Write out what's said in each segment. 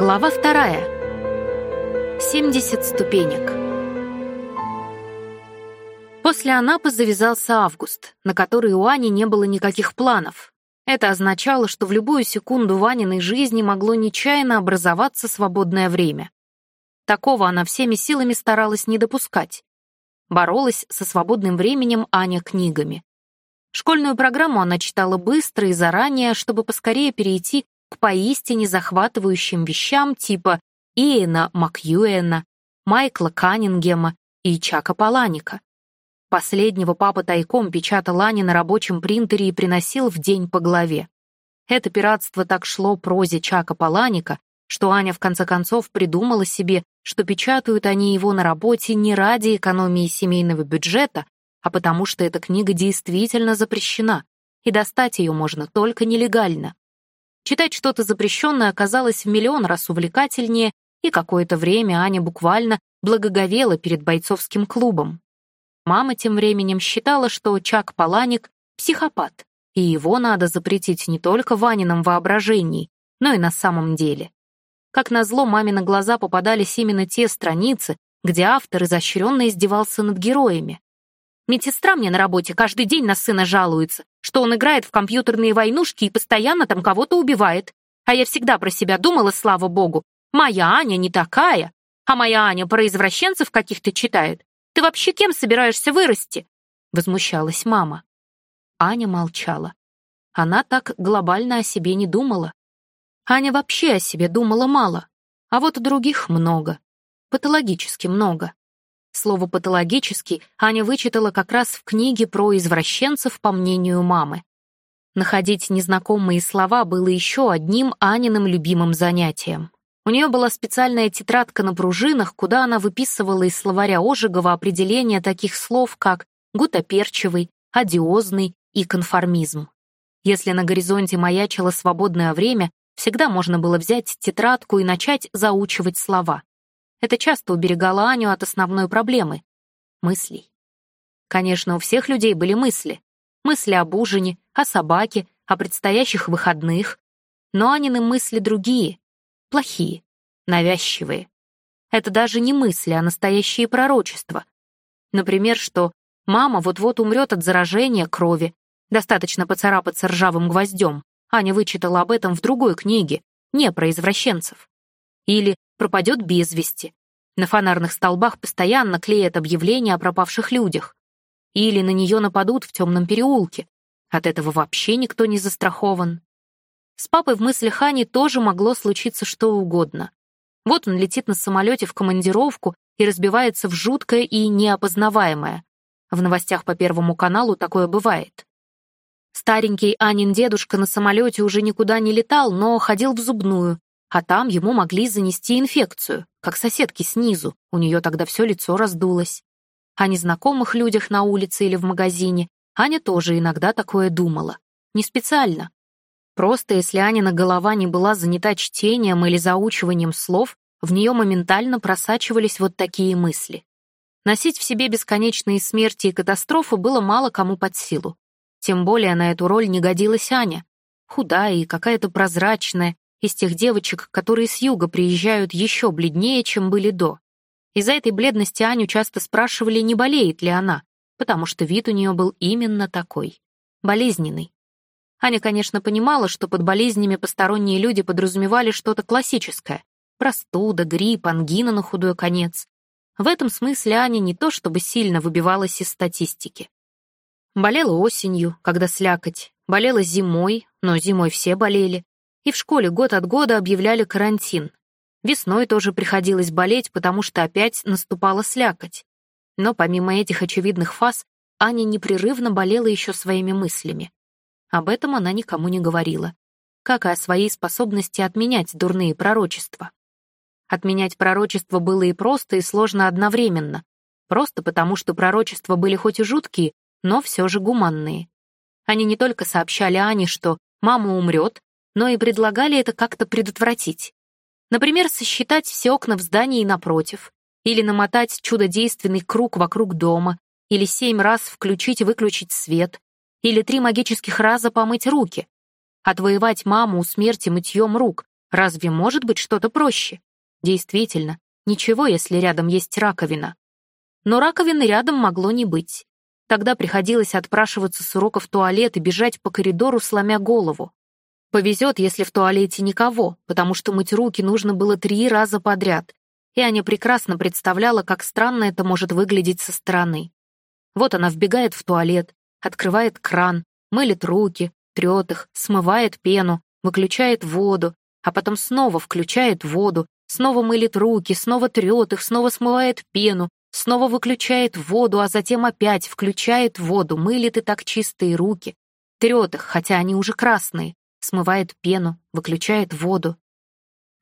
Глава вторая. 70 ступенек. После Анапы завязался август, на который у Ани не было никаких планов. Это означало, что в любую секунду Ваниной жизни могло нечаянно образоваться свободное время. Такого она всеми силами старалась не допускать. Боролась со свободным временем Аня книгами. Школьную программу она читала быстро и заранее, чтобы поскорее перейти к поистине захватывающим вещам типа Иэна Макьюэна, Майкла Каннингема и Чака Паланика. Последнего папа тайком печатал Ане на рабочем принтере и приносил в день по голове. Это пиратство так шло прозе Чака Паланика, что Аня в конце концов придумала себе, что печатают они его на работе не ради экономии семейного бюджета, а потому что эта книга действительно запрещена, и достать ее можно только нелегально. Читать что-то запрещенное оказалось в миллион раз увлекательнее, и какое-то время Аня буквально благоговела перед бойцовским клубом. Мама тем временем считала, что Чак Паланик — психопат, и его надо запретить не только в Анином воображении, но и на самом деле. Как назло, маме на глаза попадались именно те страницы, где автор изощренно издевался над героями. Медсестра мне на работе каждый день на сына жалуется, что он играет в компьютерные войнушки и постоянно там кого-то убивает. А я всегда про себя думала, слава богу, моя Аня не такая. А моя Аня про извращенцев каких-то читает. Ты вообще кем собираешься вырасти?» Возмущалась мама. Аня молчала. Она так глобально о себе не думала. Аня вообще о себе думала мало, а вот других много. Патологически много. Слово «патологический» Аня вычитала как раз в книге про извращенцев, по мнению мамы. Находить незнакомые слова было еще одним Аниным любимым занятием. У нее была специальная тетрадка на пружинах, куда она выписывала из словаря Ожегова определения таких слов, как гутоперчивый, одиозный и конформизм. Если на горизонте маячило свободное время, всегда можно было взять тетрадку и начать заучивать слова. Это часто уберегало Аню от основной проблемы — мыслей. Конечно, у всех людей были мысли. Мысли об ужине, о собаке, о предстоящих выходных. Но Анины мысли другие, плохие, навязчивые. Это даже не мысли, а настоящие пророчества. Например, что мама вот-вот умрет от заражения крови, достаточно поцарапаться ржавым гвоздем. Аня вычитала об этом в другой книге, не про извращенцев. Или пропадет без вести. На фонарных столбах постоянно клеят объявления о пропавших людях. Или на нее нападут в темном переулке. От этого вообще никто не застрахован. С папой в мыслях Ани тоже могло случиться что угодно. Вот он летит на самолете в командировку и разбивается в жуткое и неопознаваемое. В новостях по Первому каналу такое бывает. Старенький Анин дедушка на самолете уже никуда не летал, но ходил в зубную, а там ему могли занести инфекцию, как соседке снизу, у нее тогда все лицо раздулось. О незнакомых людях на улице или в магазине Аня тоже иногда такое думала. Не специально. Просто если Анина голова не была занята чтением или заучиванием слов, в нее моментально просачивались вот такие мысли. Носить в себе бесконечные смерти и катастрофы было мало кому под силу. Тем более на эту роль не годилась Аня. Худая и какая-то прозрачная, из тех девочек, которые с юга приезжают еще бледнее, чем были до. Из-за этой бледности Аню часто спрашивали, не болеет ли она, потому что вид у нее был именно такой — болезненный. Аня, конечно, понимала, что под болезнями посторонние люди подразумевали что-то классическое — простуда, грипп, ангина на худой конец. В этом смысле Аня не то чтобы сильно выбивалась из статистики. Болела осенью, когда слякоть, болела зимой, но зимой все болели, и в школе год от года объявляли карантин. Весной тоже приходилось болеть, потому что опять наступала слякоть. Но помимо этих очевидных фаз, Аня непрерывно болела еще своими мыслями. Об этом она никому не говорила, как и о своей способности отменять дурные пророчества. Отменять пророчества было и просто, и сложно одновременно. Просто потому, что пророчества были хоть и жуткие, но все же гуманные. Они не только сообщали Ане, что мама умрет, но и предлагали это как-то предотвратить. Например, сосчитать все окна в здании напротив, или намотать чудодейственный круг вокруг дома, или семь раз включить и выключить свет, или три магических раза помыть руки, отвоевать маму у смерти мытьем рук, Разве может быть что-то проще? Действительно, ничего, если рядом есть раковина. Но раковины рядом могло не быть. Тогда приходилось отпрашиваться с урока в туалет и бежать по коридору, сломя голову. Повезет, если в туалете никого, потому что мыть руки нужно было три раза подряд, и Аня прекрасно представляла, как странно это может выглядеть со стороны. Вот она вбегает в туалет, открывает кран, мылит руки, трет их, смывает пену, выключает воду, а потом снова включает воду, снова мылит руки, снова трет их, снова смывает пену, снова выключает воду, а затем опять включает воду, мылит и так чистые руки, трет их, хотя они уже красные, смывает пену, выключает воду.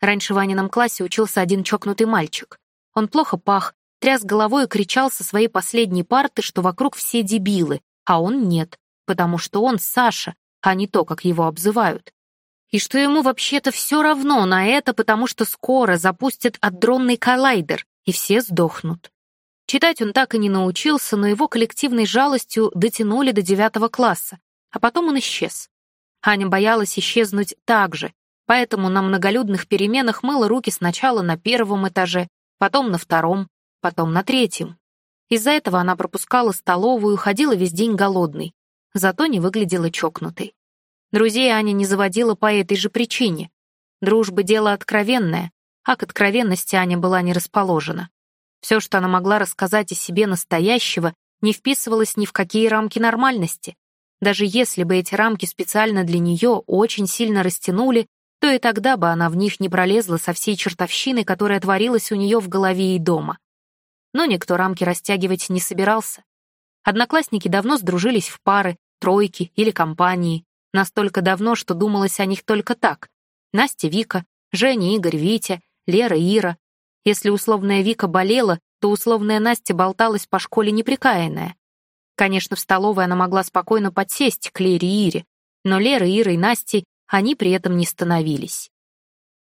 Раньше в Ванином классе учился один чокнутый мальчик. Он плохо пах, тряс головой и кричал со своей последней парты, что вокруг все дебилы, а он нет, потому что он Саша, а не то, как его обзывают и что ему вообще-то все равно на это, потому что скоро запустят адронный коллайдер, и все сдохнут. Читать он так и не научился, но его коллективной жалостью дотянули до девятого класса, а потом он исчез. Аня боялась исчезнуть так же, поэтому на многолюдных переменах мыла руки сначала на первом этаже, потом на втором, потом на третьем. Из-за этого она пропускала столовую, ходила весь день голодной, зато не выглядела чокнутой. Друзей Аня не заводила по этой же причине. Дружба — дело откровенное, а к откровенности Аня была не расположена. Все, что она могла рассказать о себе настоящего, не вписывалось ни в какие рамки нормальности. Даже если бы эти рамки специально для нее очень сильно растянули, то и тогда бы она в них не пролезла со всей чертовщиной, которая творилась у нее в голове и дома. Но никто рамки растягивать не собирался. Одноклассники давно сдружились в пары, тройки или компании, Настолько давно, что думалось о них только так. Настя, Вика, Женя, Игорь, Витя, Лера, Ира. Если условная Вика болела, то условная Настя болталась по школе неприкаянная. Конечно, в столовой она могла спокойно подсесть к Лере и Ире, но Лера, Ира и Настей они при этом не становились.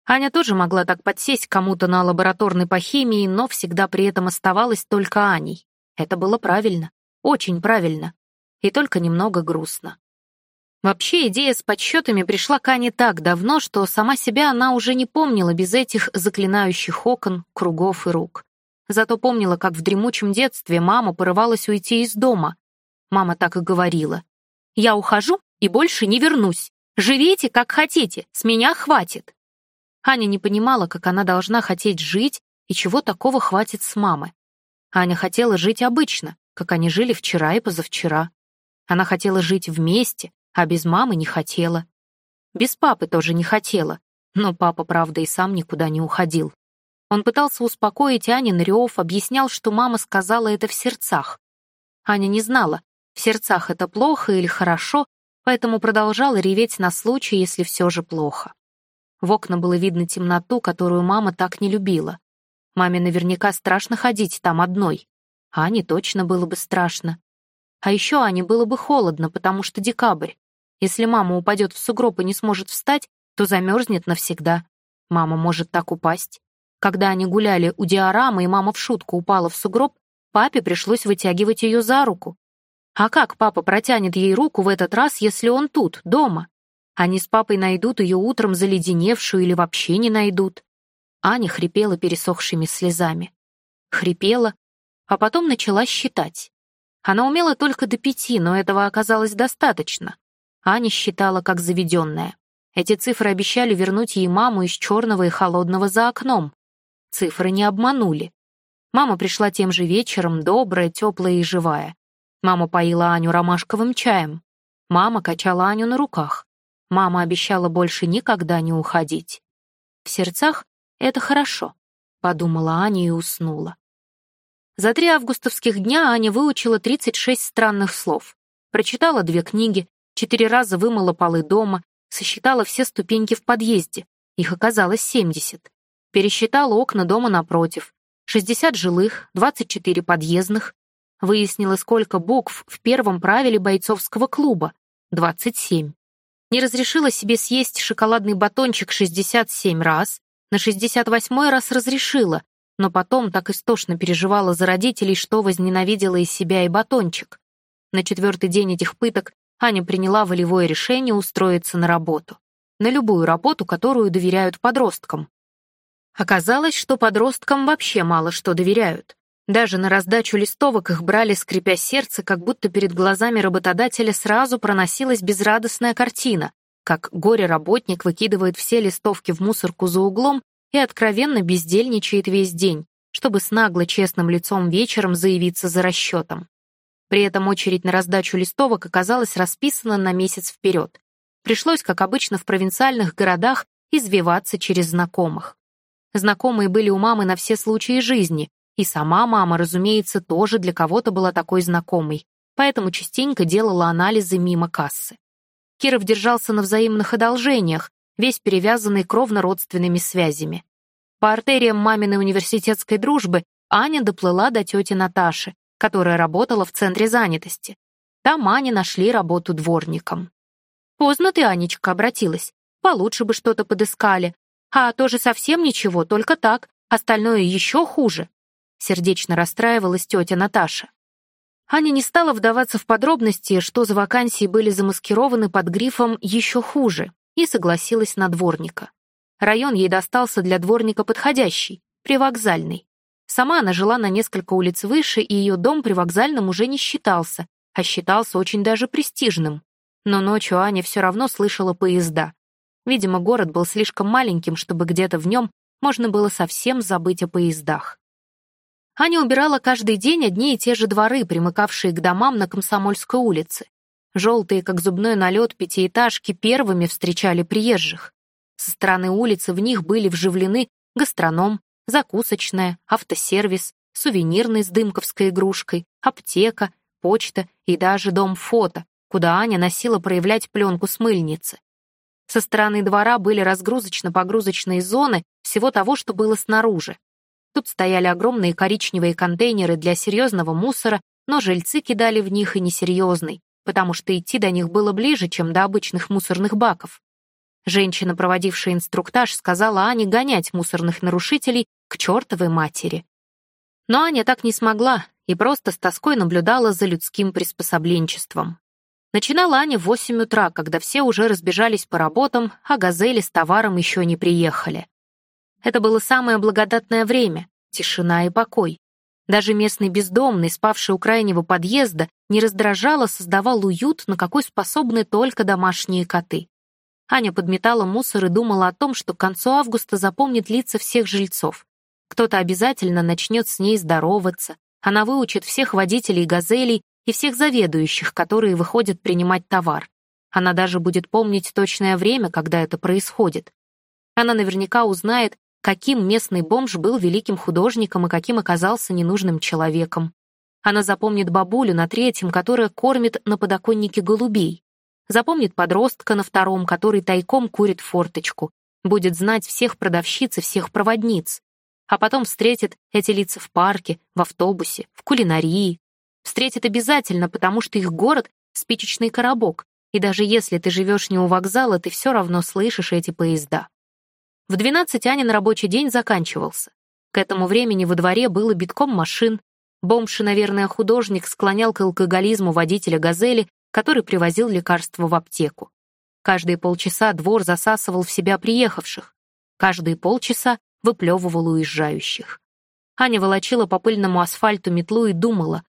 Аня тоже могла так подсесть кому-то на лабораторной по химии, но всегда при этом оставалась только Аней. Это было правильно, очень правильно, и только немного грустно. Вообще, идея с подсчетами пришла к Ане так давно, что сама себя она уже не помнила без этих заклинающих окон, кругов и рук. Зато помнила, как в дремучем детстве мама порывалась уйти из дома. Мама так и говорила. «Я ухожу и больше не вернусь. Живите, как хотите, с меня хватит». Аня не понимала, как она должна хотеть жить и чего такого хватит с мамы. Аня хотела жить обычно, как они жили вчера и позавчера. Она хотела жить вместе, а без мамы не хотела. Без папы тоже не хотела, но папа, правда, и сам никуда не уходил. Он пытался успокоить Анин рев, объяснял, что мама сказала это в сердцах. Аня не знала, в сердцах это плохо или хорошо, поэтому продолжала реветь на случай, если все же плохо. В окна было видно темноту, которую мама так не любила. Маме наверняка страшно ходить там одной. А Ане точно было бы страшно. А еще Ане было бы холодно, потому что декабрь. Если мама упадет в сугроб и не сможет встать, то замерзнет навсегда. Мама может так упасть. Когда они гуляли у диорамы, и мама в шутку упала в сугроб, папе пришлось вытягивать ее за руку. А как папа протянет ей руку в этот раз, если он тут, дома? Они с папой найдут ее утром заледеневшую или вообще не найдут. Аня хрипела пересохшими слезами. Хрипела, а потом начала считать. Она умела только до пяти, но этого оказалось достаточно. Аня считала как заведенная. Эти цифры обещали вернуть ей маму из черного и холодного за окном. Цифры не обманули. Мама пришла тем же вечером, добрая, теплая и живая. Мама поила Аню ромашковым чаем. Мама качала Аню на руках. Мама обещала больше никогда не уходить. В сердцах это хорошо, подумала Аня и уснула. За три августовских дня Аня выучила 36 странных слов. Прочитала две книги, Четыре раза вымыла полы дома, сосчитала все ступеньки в подъезде. Их оказалось 70. Пересчитала окна дома напротив. 60 жилых, 24 подъездных. Выяснила, сколько букв в первом правиле бойцовского клуба. 27. Не разрешила себе съесть шоколадный батончик 67 раз. На 68 раз разрешила, но потом так истошно переживала за родителей, что возненавидела и себя, и батончик. На четвертый день этих пыток Аня приняла волевое решение устроиться на работу. на любую работу, которую доверяют подросткам. Оказалось, что подросткам вообще мало что доверяют. Даже на раздачу листовок их брали, скрипя сердце, как будто перед глазами работодателя сразу проносилась безрадостная картина, как горе-работник выкидывает все листовки в мусорку за углом и откровенно бездельничает весь день, чтобы с нагло честным лицом вечером заявиться за расчетом. При этом очередь на раздачу листовок оказалась расписана на месяц вперед. Пришлось, как обычно в провинциальных городах, извиваться через знакомых. Знакомые были у мамы на все случаи жизни, и сама мама, разумеется, тоже для кого-то была такой знакомой, поэтому частенько делала анализы мимо кассы. Киров держался на взаимных одолжениях, весь перевязанный кровно-родственными связями. По артериям маминой университетской дружбы Аня доплыла до тети Наташи, которая работала в центре занятости. Там Ане нашли работу дворником. «Поздно ты, Анечка, обратилась. Получше бы что-то подыскали. А тоже совсем ничего, только так. Остальное еще хуже». Сердечно расстраивалась тетя Наташа. Аня не стала вдаваться в подробности, что за вакансии были замаскированы под грифом «еще хуже», и согласилась на дворника. Район ей достался для дворника подходящий, привокзальный. Сама она жила на несколько улиц выше, и ее дом привокзальным уже не считался, а считался очень даже престижным. Но ночью Аня все равно слышала поезда. Видимо, город был слишком маленьким, чтобы где-то в нем можно было совсем забыть о поездах. Аня убирала каждый день одни и те же дворы, примыкавшие к домам на Комсомольской улице. Желтые, как зубной налет, пятиэтажки первыми встречали приезжих. Со стороны улицы в них были вживлены гастроном, закусочная, автосервис, сувенирный с дымковской игрушкой, аптека, почта и даже дом фото, куда Аня носила проявлять пленку с мыльницы. Со стороны двора были разгрузочно-погрузочные зоны всего того, что было снаружи. Тут стояли огромные коричневые контейнеры для серьезного мусора, но жильцы кидали в них и несерьезный, потому что идти до них было ближе, чем до обычных мусорных баков. Женщина, проводившая инструктаж, сказала Ане гонять мусорных нарушителей к чертовой матери. Но Аня так не смогла и просто с тоской наблюдала за людским приспособленчеством. Начинала Аня в 8 утра, когда все уже разбежались по работам, а газели с товаром еще не приехали. Это было самое благодатное время, тишина и покой. Даже местный бездомный, спавший у крайнего подъезда, не раздражал, а создавал уют, на какой способны только домашние коты. Аня подметала мусор и думала о том, что к концу августа запомнит лица всех жильцов. Кто-то обязательно начнет с ней здороваться, она выучит всех водителей «Газелей» и всех заведующих, которые выходят принимать товар. Она даже будет помнить точное время, когда это происходит. Она наверняка узнает, каким местный бомж был великим художником и каким оказался ненужным человеком. Она запомнит бабулю на третьем, которая кормит на подоконнике голубей. Запомнит подростка на втором, который тайком курит форточку. Будет знать всех продавщиц и всех проводниц. А потом встретит эти лица в парке, в автобусе, в кулинарии. Встретит обязательно, потому что их город — спичечный коробок, и даже если ты живешь не у вокзала, ты все равно слышишь эти поезда. В 12 Анин рабочий день заканчивался. К этому времени во дворе было битком машин. Бомж наверное, художник склонял к алкоголизму водителя «Газели», который привозил лекарства в аптеку. Каждые полчаса двор засасывал в себя приехавших. Каждые полчаса выплевывал уезжающих. Аня волочила по пыльному асфальту метлу и думала,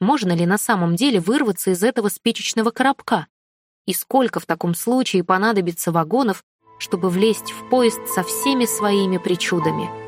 можно ли на самом деле вырваться из этого спичечного коробка? И сколько в таком случае понадобится вагонов, чтобы влезть в поезд со всеми своими причудами.